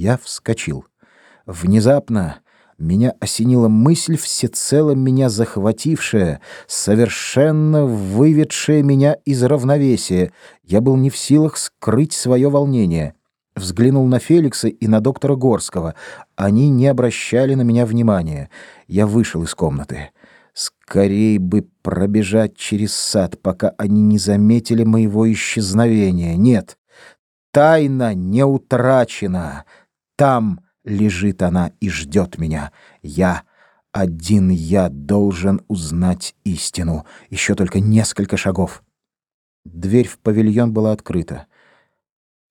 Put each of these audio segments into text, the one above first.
Я вскочил. Внезапно меня осенила мысль, всецело меня захватившая, совершенно выведшая меня из равновесия. Я был не в силах скрыть свое волнение. Взглянул на Феликса и на доктора Горского. Они не обращали на меня внимания. Я вышел из комнаты. Скорей бы пробежать через сад, пока они не заметили моего исчезновения. Нет, тайна не утрачена. Там лежит она и ждет меня. Я, один я, должен узнать истину. Еще только несколько шагов. Дверь в павильон была открыта.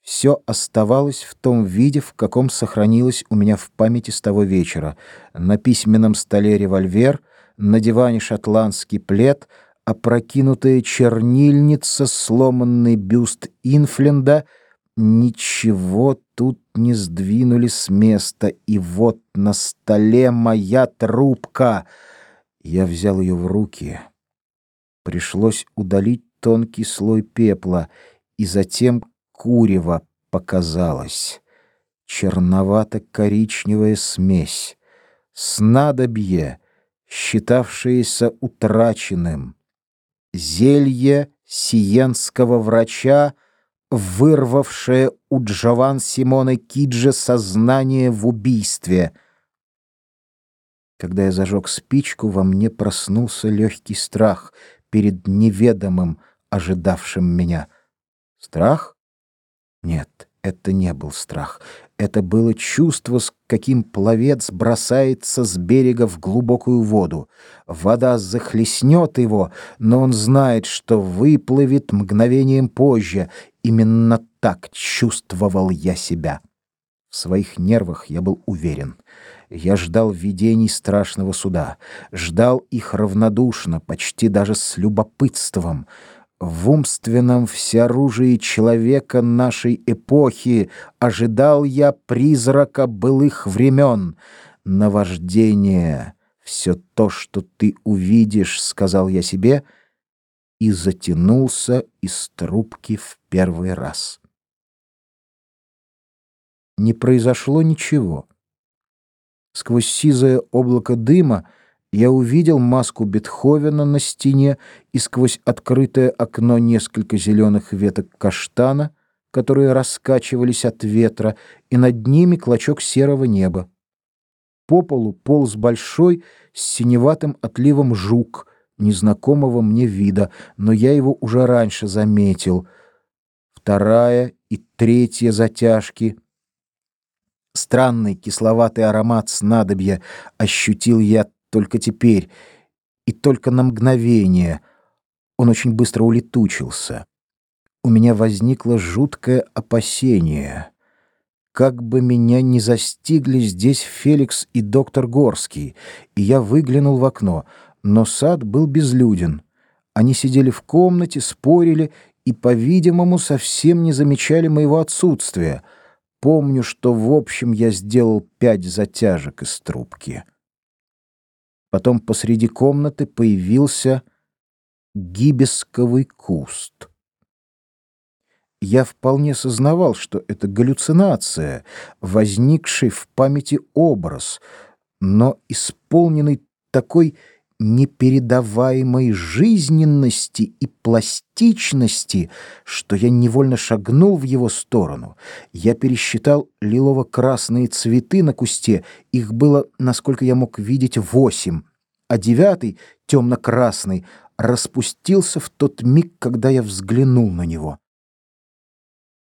Все оставалось в том виде, в каком сохранилось у меня в памяти с того вечера. На письменном столе револьвер, на диване шотландский плед, опрокинутая чернильница, сломанный бюст Инфленда — Ничего тут не сдвинули с места, и вот на столе моя трубка. Я взял ее в руки. Пришлось удалить тонкий слой пепла, и затем курево показалось. Черновато-коричневая смесь, снадобье, считавшееся утраченным, зелье сиенского врача — вырвавшее у Джован Симона Киджа сознание в убийстве. Когда я зажег спичку, во мне проснулся легкий страх перед неведомым, ожидавшим меня. Страх? Нет, это не был страх. Это было чувство, с каким пловец бросается с берега в глубокую воду. Вода захлестнет его, но он знает, что выплывет мгновением позже. Именно так чувствовал я себя. В своих нервах я был уверен. Я ждал видений страшного суда, ждал их равнодушно, почти даже с любопытством — в умственном всеоружии человека нашей эпохи ожидал я призрака былых времен. Наваждение — все то, что ты увидишь, — сказал я себе, и затянулся из трубки в первый раз. Не произошло ничего. Сквозь сизое облако дыма я увидел маску Бетховена на стене и сквозь открытое окно несколько зеленых веток каштана, которые раскачивались от ветра, и над ними клочок серого неба. По полу полз большой с синеватым отливом жук, незнакомого мне вида, но я его уже раньше заметил. Вторая и третья затяжки — Странный кисловатый аромат снадобья ощутил я только теперь и только на мгновение он очень быстро улетучился. У меня возникло жуткое опасение. Как бы меня не застигли здесь Феликс и доктор Горский, и я выглянул в окно, но сад был безлюден. Они сидели в комнате, спорили и, по-видимому, совсем не замечали моего отсутствия. Помню, что в общем я сделал пять затяжек из трубки. Потом посреди комнаты появился гибисковый куст. Я вполне сознавал, что это галлюцинация, возникший в памяти образ, но исполненный такой непередаваемой жизненности и пластичности, что я невольно шагнул в его сторону. Я пересчитал лилово-красные цветы на кусте, их было, насколько я мог видеть, восемь, а девятый, темно-красный, распустился в тот миг, когда я взглянул на него.